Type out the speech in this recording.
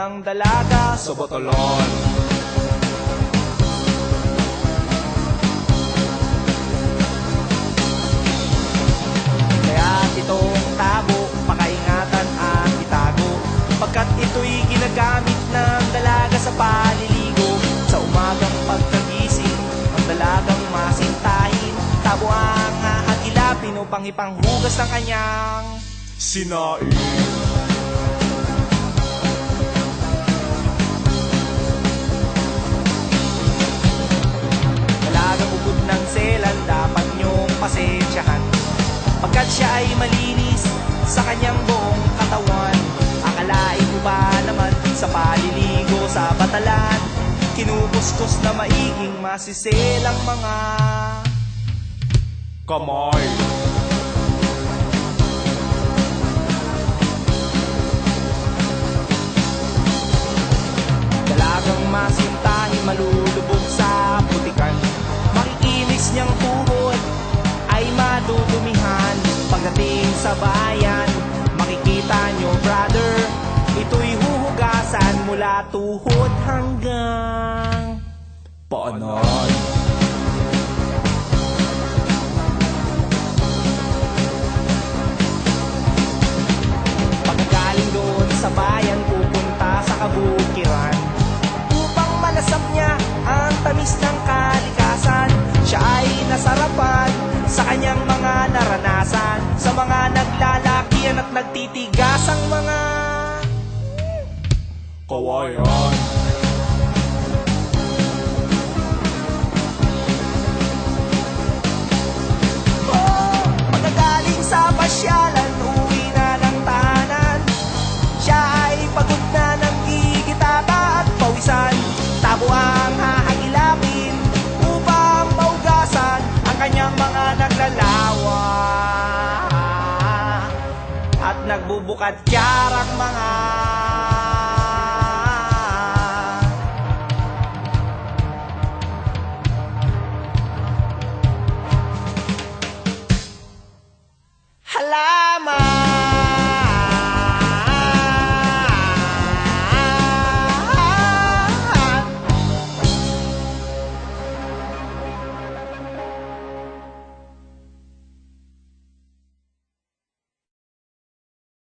ng dalaga sa batalon Kaya itong tabo, pakaingatan at itago. Pagkat ito'y ginagamit ng dalaga sa paliligo. Sa umagang pagkagising, ang dalagang masintahin. Tabo ang hahagilapin upang ipanghugas ng kanyang Sinain ay malinis sa kanyang buong katawan. Akalain mo ba naman sa paliligo sa batalan? Kinubustos na maiging masiselang mga Kamay Dalagang mula tuhod hanggang Paanan Pagkagaling doon sa bayan, pupunta sa kabukiran Upang malasap niya ang tamis ng kalikasan Siya ay nasarapan sa kanyang mga naranasan Sa mga naglalakihan at nagtitigas ang mga Kawayan. Oh, pagkagaling sa pasyalan, uwi na ng tahanan. Siya pagod na ng gigitata at pawisan. Tabo ang hahagilapin upang maugasan Ang kanyang mga naglalawa. At nagbubukat kyarang mga